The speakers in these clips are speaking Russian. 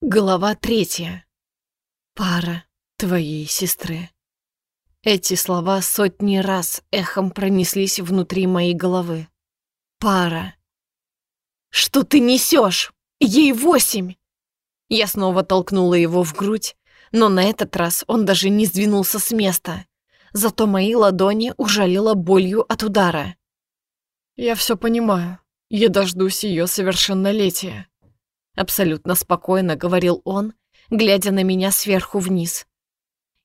Глава третья. Пара твоей сестры. Эти слова сотни раз эхом пронеслись внутри моей головы. Пара. Что ты несешь? Ей восемь! Я снова толкнула его в грудь, но на этот раз он даже не сдвинулся с места. Зато мои ладони ужалило болью от удара. Я все понимаю. Я дождусь ее совершеннолетия. Абсолютно спокойно говорил он, глядя на меня сверху вниз.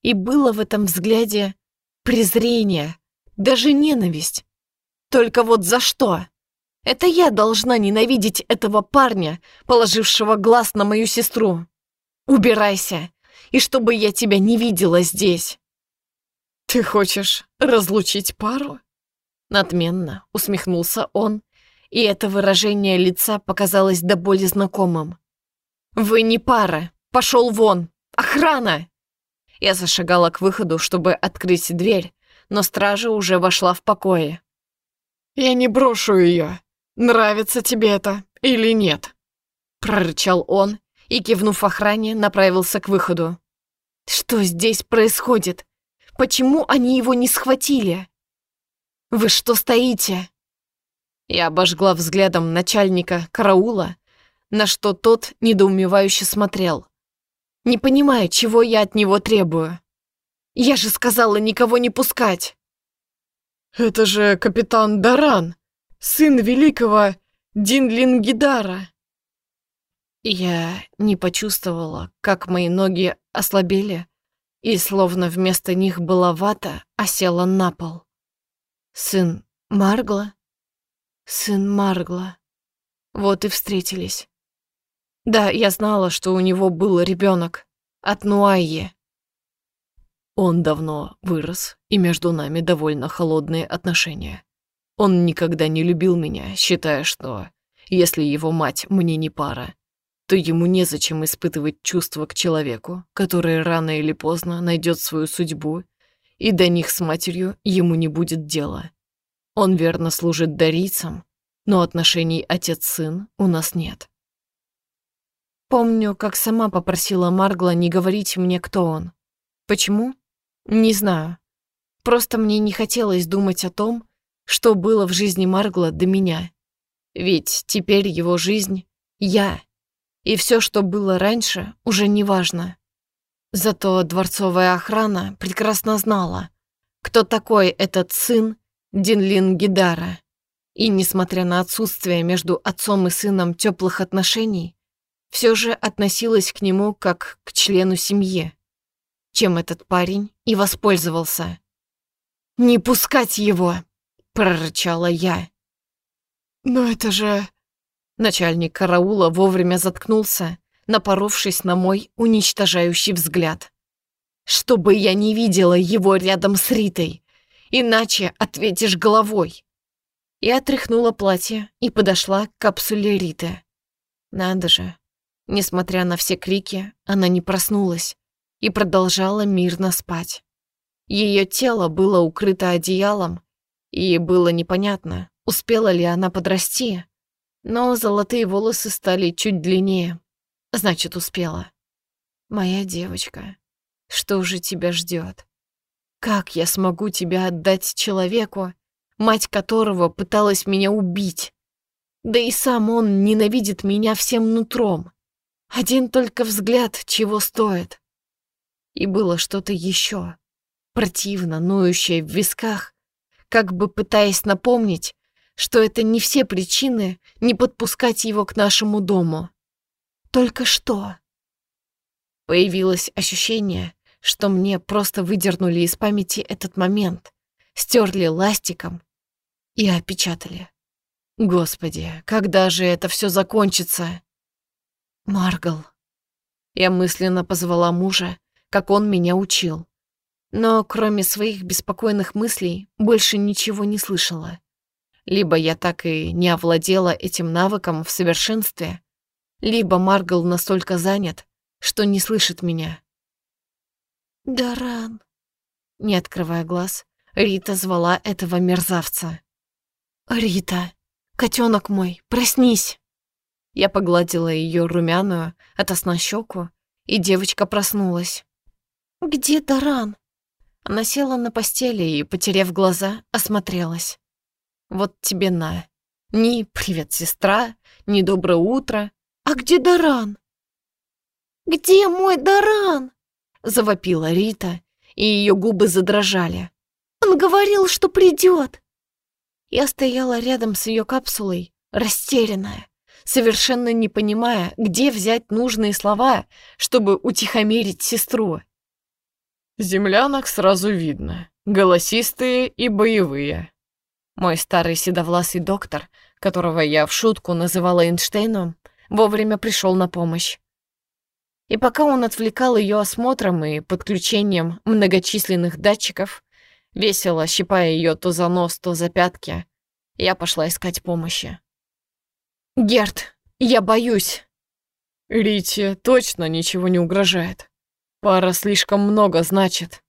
И было в этом взгляде презрение, даже ненависть. Только вот за что? Это я должна ненавидеть этого парня, положившего глаз на мою сестру. Убирайся, и чтобы я тебя не видела здесь. Ты хочешь разлучить пару? Надменно усмехнулся он и это выражение лица показалось до боли знакомым. «Вы не пара! Пошел вон! Охрана!» Я зашагала к выходу, чтобы открыть дверь, но стража уже вошла в покое. «Я не брошу ее. Нравится тебе это или нет?» Прорычал он и, кивнув охране, направился к выходу. «Что здесь происходит? Почему они его не схватили?» «Вы что стоите?» Я обожгла взглядом начальника караула, на что тот недоумевающе смотрел. Не понимая, чего я от него требую. Я же сказала никого не пускать. Это же капитан Даран, сын великого Динлингидара. Я не почувствовала, как мои ноги ослабели, и словно вместо них была вата, осела на пол. Сын Маргла? Сын Маргла. Вот и встретились. Да, я знала, что у него был ребенок от Нуайи. Он давно вырос, и между нами довольно холодные отношения. Он никогда не любил меня, считая, что если его мать мне не пара, то ему незачем испытывать чувства к человеку, который рано или поздно найдет свою судьбу, и до них с матерью ему не будет дела. Он верно служит дарийцам, но отношений отец-сын у нас нет. Помню, как сама попросила Маргла не говорить мне, кто он. Почему? Не знаю. Просто мне не хотелось думать о том, что было в жизни Маргла до меня. Ведь теперь его жизнь — я. И все, что было раньше, уже не важно. Зато дворцовая охрана прекрасно знала, кто такой этот сын Динлин Гидара. И, несмотря на отсутствие между отцом и сыном теплых отношений, все же относилась к нему как к члену семьи, чем этот парень и воспользовался. «Не пускать его!» — прорычала я. «Но это же...» Начальник караула вовремя заткнулся, напоровшись на мой уничтожающий взгляд. «Чтобы я не видела его рядом с Ритой!» Иначе ответишь головой. Я отряхнула платье и подошла к капсуле Риты. Надо же, несмотря на все крики, она не проснулась и продолжала мирно спать. Ее тело было укрыто одеялом, и было непонятно, успела ли она подрасти, но золотые волосы стали чуть длиннее, значит, успела. Моя девочка, что же тебя ждет? Как я смогу тебя отдать человеку, мать которого пыталась меня убить? Да и сам он ненавидит меня всем нутром. Один только взгляд чего стоит. И было что-то еще, противно ноющее в висках, как бы пытаясь напомнить, что это не все причины не подпускать его к нашему дому. Только что? Появилось ощущение, что мне просто выдернули из памяти этот момент, стерли ластиком и опечатали. Господи, когда же это все закончится? Маргал. Я мысленно позвала мужа, как он меня учил. Но кроме своих беспокойных мыслей больше ничего не слышала. Либо я так и не овладела этим навыком в совершенстве, либо Маргал настолько занят, что не слышит меня. «Даран!» Не открывая глаз, Рита звала этого мерзавца. «Рита, котенок мой, проснись!» Я погладила ее румяную от щеку, и девочка проснулась. «Где Даран?» Она села на постели и, потеряв глаза, осмотрелась. «Вот тебе на. Ни «Привет, сестра», ни «Доброе утро». «А где Даран?» «Где мой Даран?» — завопила Рита, и ее губы задрожали. «Он говорил, что придет!» Я стояла рядом с ее капсулой, растерянная, совершенно не понимая, где взять нужные слова, чтобы утихомирить сестру. «Землянок сразу видно, голосистые и боевые». Мой старый седовласый доктор, которого я в шутку называла Эйнштейном, вовремя пришел на помощь. И пока он отвлекал ее осмотром и подключением многочисленных датчиков, весело щипая ее то за нос, то за пятки, я пошла искать помощи. «Герт, я боюсь!» «Рите точно ничего не угрожает. Пара слишком много значит».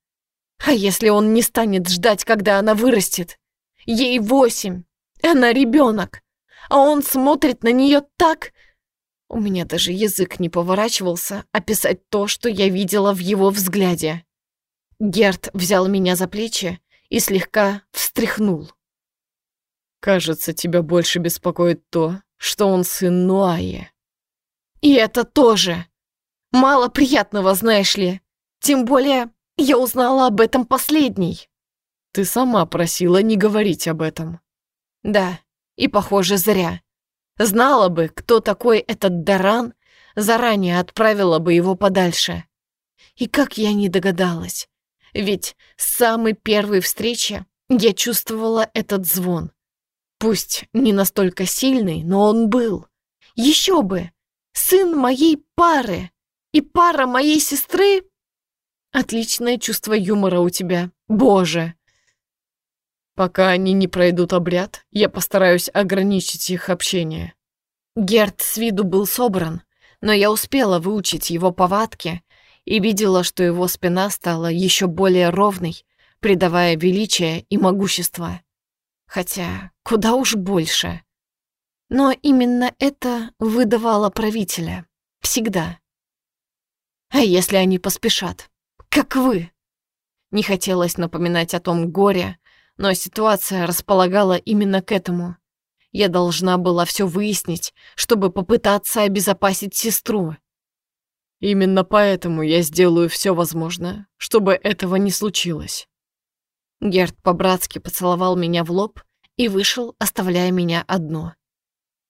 «А если он не станет ждать, когда она вырастет? Ей восемь, она ребенок, а он смотрит на нее так, у меня даже язык не поворачивался описать то, что я видела в его взгляде. Герт взял меня за плечи и слегка встряхнул. «Кажется, тебя больше беспокоит то, что он сын Нуаи». «И это тоже. Мало приятного, знаешь ли. Тем более, я узнала об этом последней». «Ты сама просила не говорить об этом». «Да, и, похоже, зря. Знала бы, кто такой этот Даран, заранее отправила бы его подальше. И как я не догадалась. Ведь с самой первой встречи я чувствовала этот звон. Пусть не настолько сильный, но он был. Еще бы! Сын моей пары и пара моей сестры. Отличное чувство юмора у тебя, боже! Пока они не пройдут обряд, я постараюсь ограничить их общение. Герд с виду был собран, но я успела выучить его повадки и видела, что его спина стала еще более ровной, придавая величие и могущество. Хотя куда уж больше. Но именно это выдавало правителя. Всегда. А если они поспешат? Как вы? Не хотелось напоминать о том горе, но ситуация располагала именно к этому. Я должна была все выяснить, чтобы попытаться обезопасить сестру. Именно поэтому я сделаю все возможное, чтобы этого не случилось. Герд по-братски поцеловал меня в лоб и вышел, оставляя меня одну.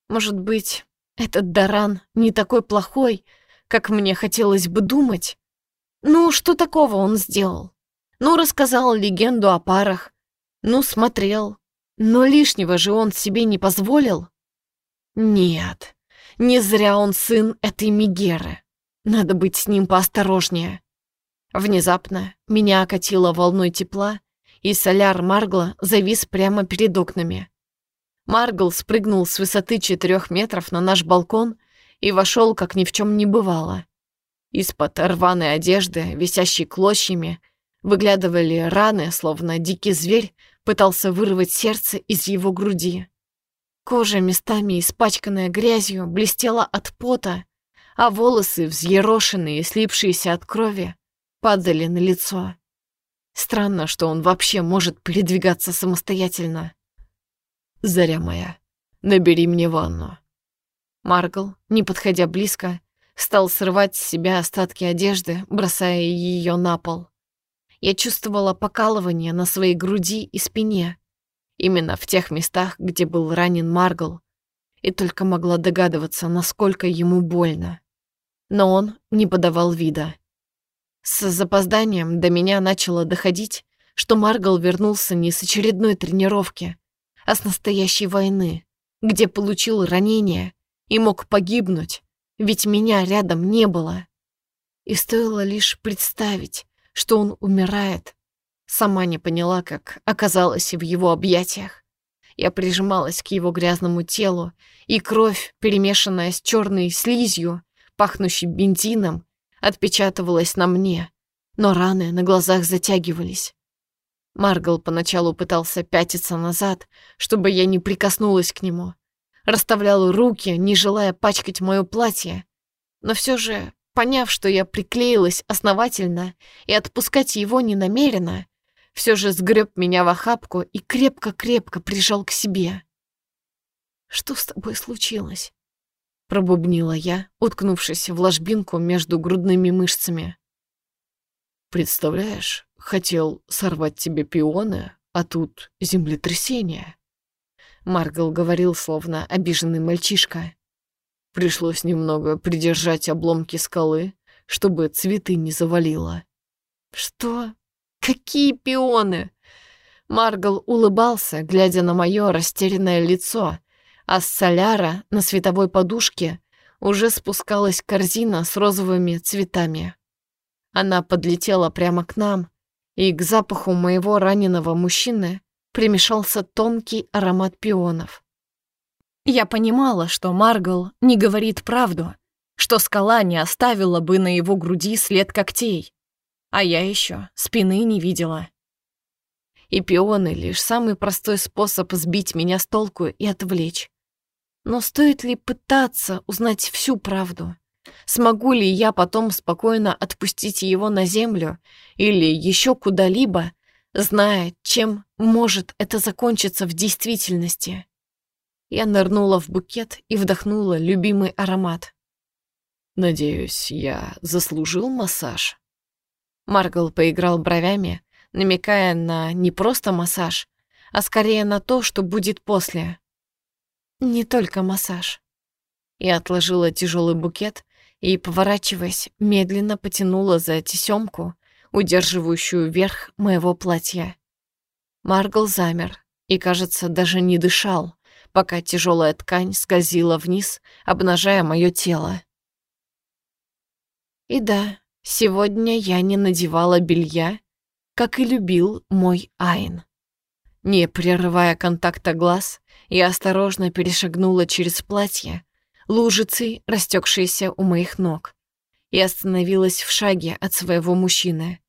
Может быть, этот Даран не такой плохой, как мне хотелось бы думать? Ну, что такого он сделал? Ну, рассказал легенду о парах, ну, смотрел. Но лишнего же он себе не позволил. Нет, не зря он сын этой Мигеры. Надо быть с ним поосторожнее. Внезапно меня окатило волной тепла, и соляр Маргла завис прямо перед окнами. Маргл спрыгнул с высоты четырех метров на наш балкон и вошел, как ни в чем не бывало. Из-под рваной одежды, висящей клочьями, выглядывали раны, словно дикий зверь пытался вырвать сердце из его груди. Кожа, местами испачканная грязью, блестела от пота, а волосы, взъерошенные и слипшиеся от крови, падали на лицо. Странно, что он вообще может передвигаться самостоятельно. «Заря моя, набери мне ванну». Маргл, не подходя близко, стал срывать с себя остатки одежды, бросая ее на пол. Я чувствовала покалывание на своей груди и спине, именно в тех местах, где был ранен Маргл, и только могла догадываться, насколько ему больно. Но он не подавал вида. С запозданием до меня начало доходить, что Маргл вернулся не с очередной тренировки, а с настоящей войны, где получил ранение и мог погибнуть, ведь меня рядом не было. И стоило лишь представить, что он умирает. Сама не поняла, как оказалась в его объятиях. Я прижималась к его грязному телу, и кровь, перемешанная с черной слизью, пахнущей бензином, отпечатывалась на мне, но раны на глазах затягивались. Маргал поначалу пытался пятиться назад, чтобы я не прикоснулась к нему, расставлял руки, не желая пачкать мое платье. Но все же, поняв, что я приклеилась основательно и отпускать его не намерена, все же сгреб меня в охапку и крепко-крепко прижал к себе. «Что с тобой случилось?» Пробубнила я, уткнувшись в ложбинку между грудными мышцами. «Представляешь, хотел сорвать тебе пионы, а тут землетрясение». Маргал говорил, словно обиженный мальчишка. Пришлось немного придержать обломки скалы, чтобы цветы не завалило. «Что? Какие пионы?» Маргал улыбался, глядя на мое растерянное лицо, а с соляра на световой подушке уже спускалась корзина с розовыми цветами. Она подлетела прямо к нам, и к запаху моего раненого мужчины примешался тонкий аромат пионов. Я понимала, что Маргал не говорит правду, что скала не оставила бы на его груди след когтей, а я еще спины не видела. И пионы — лишь самый простой способ сбить меня с толку и отвлечь. Но стоит ли пытаться узнать всю правду? Смогу ли я потом спокойно отпустить его на землю или еще куда-либо, зная, чем может это закончиться в действительности? Я нырнула в букет и вдохнула любимый аромат. «Надеюсь, я заслужил массаж?» Маргл поиграл бровями, намекая на не просто массаж, а скорее на то, что будет после. Не только массаж. Я отложила тяжелый букет и, поворачиваясь, медленно потянула за тесемку, удерживающую верх моего платья. Маргл замер и, кажется, даже не дышал, пока тяжелая ткань скользила вниз, обнажая мое тело. И да, сегодня я не надевала белья, как и любил мой Айн. Не прерывая контакта глаз, я осторожно перешагнула через платье, лужицей, растекшейся у моих ног, и остановилась в шаге от своего мужчины.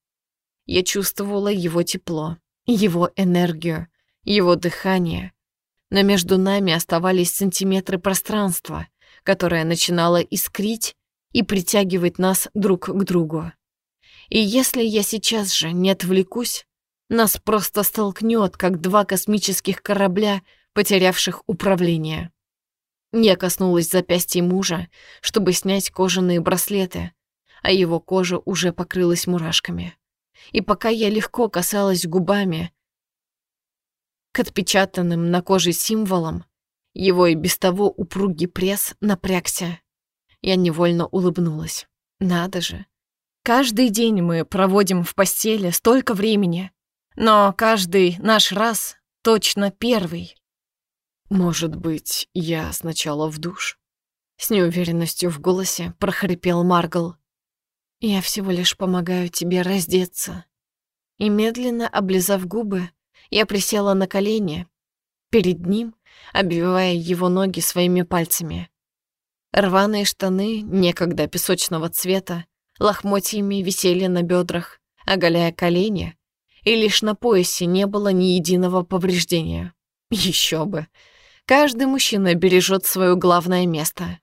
Я чувствовала его тепло, его энергию, его дыхание, но между нами оставались сантиметры пространства, которое начинало искрить и притягивать нас друг к другу. И если я сейчас же не отвлекусь, нас просто столкнет, как два космических корабля, потерявших управление. Я коснулась запястья мужа, чтобы снять кожаные браслеты, а его кожа уже покрылась мурашками. И пока я легко касалась губами к отпечатанным на коже символам, его и без того упругий пресс напрягся. Я невольно улыбнулась. Надо же. Каждый день мы проводим в постели столько времени, но каждый наш раз точно первый. «Может быть, я сначала в душ?» С неуверенностью в голосе прохрипел Маргл. «Я всего лишь помогаю тебе раздеться». И медленно облизав губы, я присела на колени перед ним, обвивая его ноги своими пальцами. Рваные штаны, некогда песочного цвета, лохмотьями висели на бедрах, оголяя колени, и лишь на поясе не было ни единого повреждения. Еще бы. Каждый мужчина бережет свое главное место.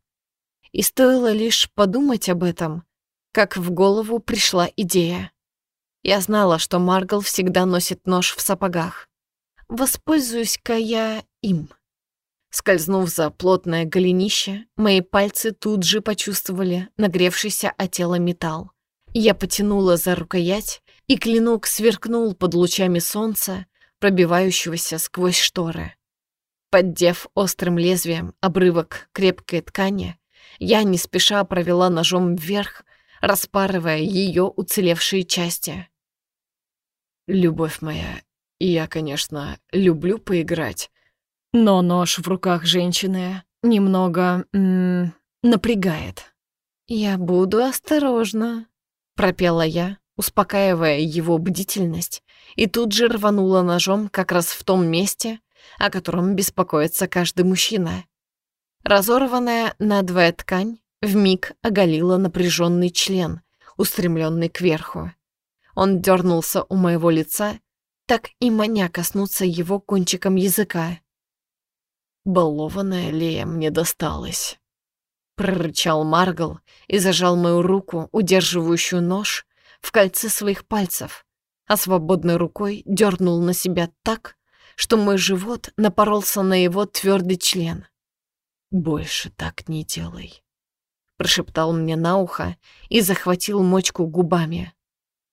И стоило лишь подумать об этом, как в голову пришла идея. Я знала, что Маргал всегда носит нож в сапогах. Воспользуюсь-ка я им. Скользнув за плотное голенище, мои пальцы тут же почувствовали нагревшийся от тела металл. Я потянула за рукоять, и клинок сверкнул под лучами солнца, пробивающегося сквозь шторы. Поддев острым лезвием обрывок крепкой ткани, я не спеша провела ножом вверх, распарывая ее уцелевшие части. «Любовь моя, я, конечно, люблю поиграть, но нож в руках женщины немного м напрягает. «Я буду осторожна», — пропела я, успокаивая его бдительность, и тут же рванула ножом как раз в том месте, о котором беспокоится каждый мужчина. Разорванная надвое ткань вмиг оголила напряженный член, устремленный кверху. Он дернулся у моего лица, так и маня коснуться его кончиком языка. Балованная Лея мне досталась. Прорычал Маргал и зажал мою руку, удерживающую нож, в кольце своих пальцев, а свободной рукой дернул на себя так, что мой живот напоролся на его твердый член. «Больше так не делай», — прошептал мне на ухо и захватил мочку губами.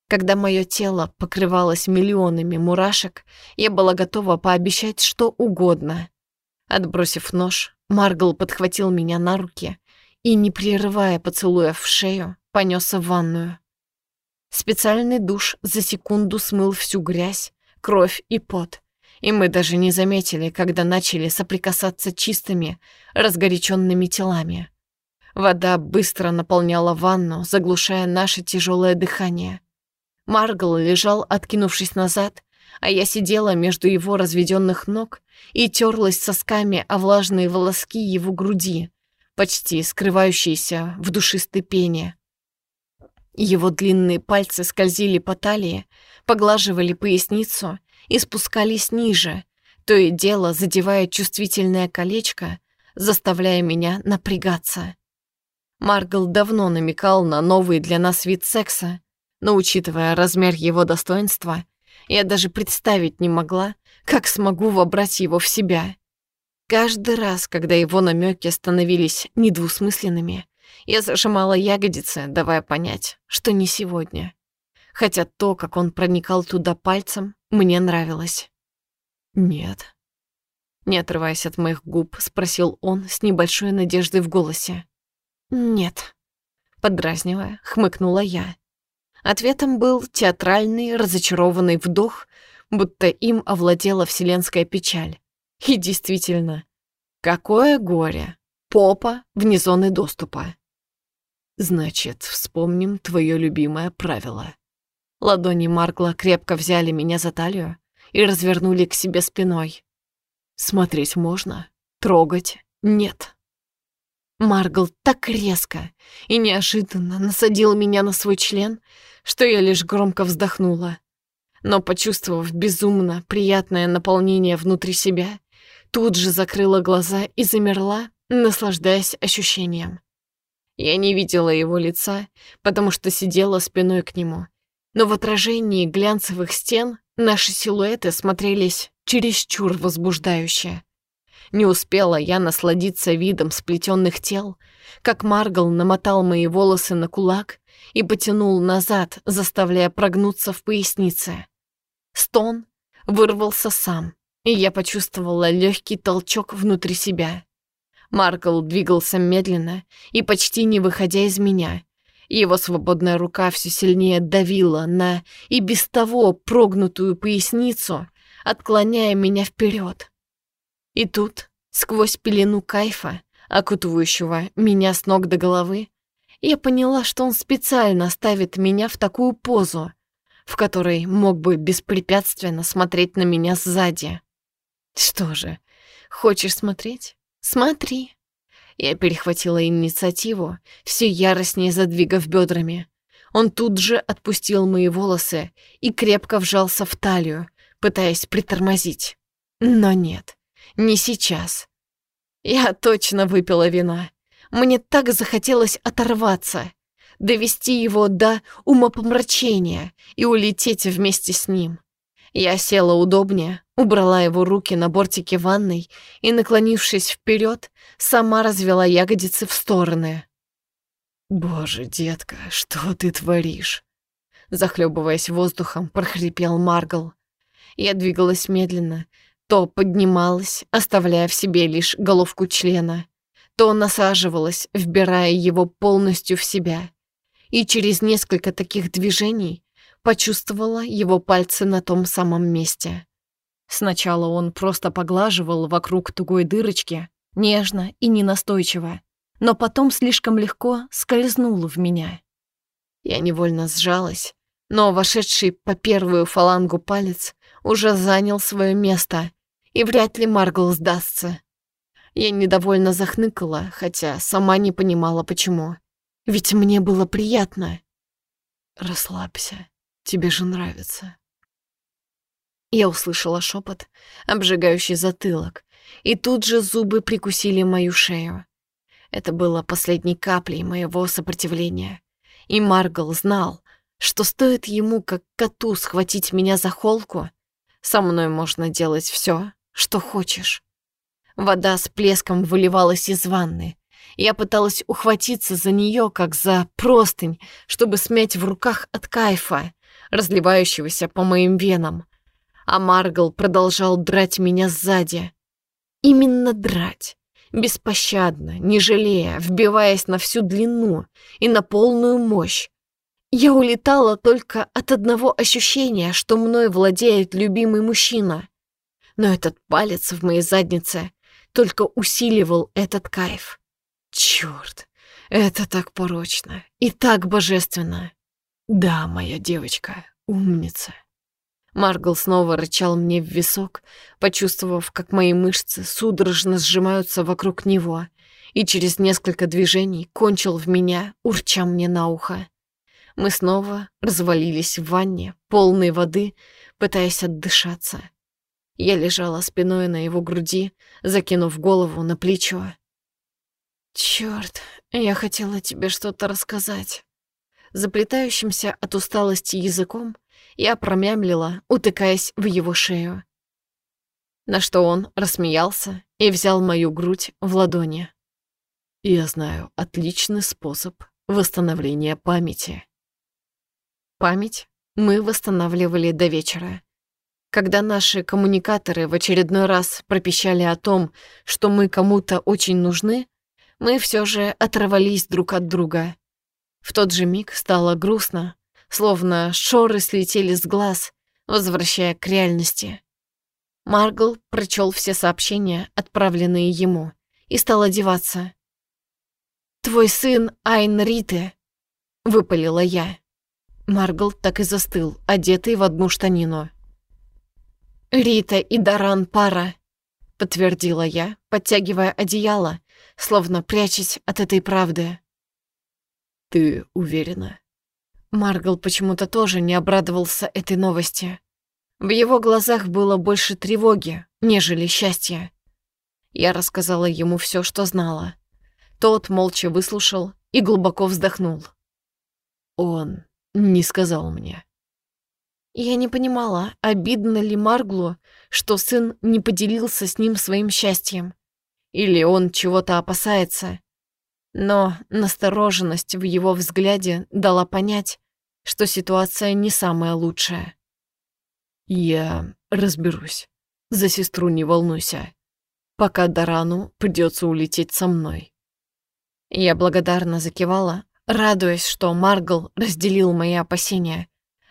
Когда мое тело покрывалось миллионами мурашек, я была готова пообещать что угодно. Отбросив нож, Маргл подхватил меня на руки и, не прерывая поцелуя в шею, понесся в ванную. Специальный душ за секунду смыл всю грязь, кровь и пот, и мы даже не заметили, когда начали соприкасаться чистыми, разгоряченными телами. Вода быстро наполняла ванну, заглушая наше тяжелое дыхание. Маргл лежал, откинувшись назад, а я сидела между его разведенных ног и терлась сосками о влажные волоски его груди, почти скрывающиеся в душистой пене. Его длинные пальцы скользили по талии, поглаживали поясницу и спускались ниже, то и дело задевая чувствительное колечко, заставляя меня напрягаться. Маргл давно намекал на новый для нас вид секса, но, учитывая размер его достоинства, я даже представить не могла, как смогу вобрать его в себя. Каждый раз, когда его намеки становились недвусмысленными, я зажимала ягодицы, давая понять, что не сегодня. Хотя то, как он проникал туда пальцем, мне нравилось. «Нет». Не отрываясь от моих губ, спросил он с небольшой надеждой в голосе. «Нет». Подразнивая, хмыкнула я. Ответом был театральный, разочарованный вдох, будто им овладела вселенская печаль. И действительно, какое горе! Попа вне зоны доступа. Значит, вспомним твое любимое правило. Ладони Маркла крепко взяли меня за талию и развернули к себе спиной. Смотреть можно, трогать нет. Маргл так резко и неожиданно насадил меня на свой член, что я лишь громко вздохнула. Но, почувствовав безумно приятное наполнение внутри себя, тут же закрыла глаза и замерла, наслаждаясь ощущением. Я не видела его лица, потому что сидела спиной к нему, но в отражении глянцевых стен наши силуэты смотрелись чересчур возбуждающе. Не успела я насладиться видом сплетенных тел, как Маргал намотал мои волосы на кулак и потянул назад, заставляя прогнуться в пояснице. Стон вырвался сам, и я почувствовала легкий толчок внутри себя. Маркл двигался медленно и почти не выходя из меня. Его свободная рука все сильнее давила на и без того прогнутую поясницу, отклоняя меня вперед. И тут, сквозь пелену кайфа, окутывающего меня с ног до головы, я поняла, что он специально ставит меня в такую позу, в которой мог бы беспрепятственно смотреть на меня сзади. Что же, хочешь смотреть? Смотри. Я перехватила инициативу, все яростнее задвигав бедрами. Он тут же отпустил мои волосы и крепко вжался в талию, пытаясь притормозить. Но нет, не сейчас. Я точно выпила вина. Мне так захотелось оторваться, довести его до умопомрачения и улететь вместе с ним. Я села удобнее, убрала его руки на бортике ванной и, наклонившись вперед, сама развела ягодицы в стороны. «Боже, детка, что ты творишь?» Захлебываясь воздухом, прохрипел Маргл. Я двигалась медленно, то поднималась, оставляя в себе лишь головку члена, то насаживалась, вбирая его полностью в себя. И через несколько таких движений почувствовала его пальцы на том самом месте. Сначала он просто поглаживал вокруг тугой дырочки, нежно и ненастойчиво, но потом слишком легко скользнул в меня. Я невольно сжалась, но вошедший по первую фалангу палец уже занял свое место, и вряд ли Маргл сдастся. Я недовольно захныкала, хотя сама не понимала, почему. Ведь мне было приятно. «Расслабься», Тебе же нравится». Я услышала шепот, обжигающий затылок, и тут же зубы прикусили мою шею. Это было последней каплей моего сопротивления. И Маргал знал, что стоит ему, как коту, схватить меня за холку, со мной можно делать все, что хочешь. Вода с плеском выливалась из ванны. Я пыталась ухватиться за нее, как за простынь, чтобы смять в руках от кайфа, разливающегося по моим венам. А Маргал продолжал драть меня сзади. Именно драть беспощадно, не жалея, вбиваясь на всю длину и на полную мощь. Я улетала только от одного ощущения, что мной владеет любимый мужчина. Но этот палец в моей заднице только усиливал этот кайф. Чёрт, это так порочно и так божественно. Да, моя девочка, умница. Маргл снова рычал мне в висок, почувствовав, как мои мышцы судорожно сжимаются вокруг него, и через несколько движений кончил в меня, урча мне на ухо. Мы снова развалились в ванне, полной воды, пытаясь отдышаться. Я лежала спиной на его груди, закинув голову на плечо. «Чёрт, я хотела тебе что-то рассказать». Заплетающимся от усталости языком я промямлила, утыкаясь в его шею. На что он рассмеялся и взял мою грудь в ладони. «Я знаю отличный способ восстановления памяти». Память мы восстанавливали до вечера. Когда наши коммуникаторы в очередной раз пропищали о том, что мы кому-то очень нужны, мы все же оторвались друг от друга. В тот же миг стало грустно, словно шоры слетели с глаз, возвращая к реальности. Маргл прочел все сообщения, отправленные ему, и стал одеваться. «Твой сын Айн Рите», — выпалила я. Маргл так и застыл, одетый в одну штанину. «Рита и Даран пара», — подтвердила я, подтягивая одеяло, словно прячась от этой правды. «Ты уверена?» Маргал почему-то тоже не обрадовался этой новости. В его глазах было больше тревоги, нежели счастья. Я рассказала ему все, что знала. Тот молча выслушал и глубоко вздохнул. Он не сказал мне. Я не понимала, обидно ли Марглу, что сын не поделился с ним своим счастьем. Или он чего-то опасается, но настороженность в его взгляде дала понять, что ситуация не самая лучшая. «Я разберусь. За сестру не волнуйся. Пока Дарану придется улететь со мной». Я благодарно закивала, радуясь, что Маргл разделил мои опасения,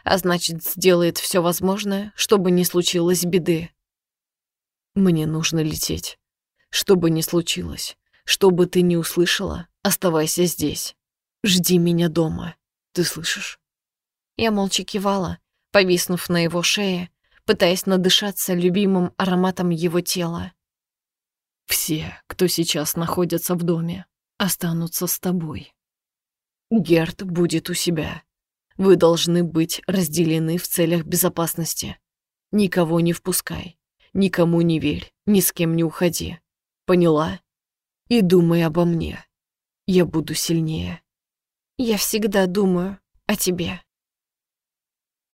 а значит, сделает все возможное, чтобы не случилось беды. «Мне нужно лететь. Что бы ни случилось, что бы ты ни услышала, оставайся здесь. Жди меня дома. Ты слышишь?» Я молча кивала, повиснув на его шее, пытаясь надышаться любимым ароматом его тела. «Все, кто сейчас находится в доме, останутся с тобой. Герт будет у себя. Вы должны быть разделены в целях безопасности. Никого не впускай, никому не верь, ни с кем не уходи. Поняла? И думай обо мне. Я буду сильнее. Я всегда думаю о тебе.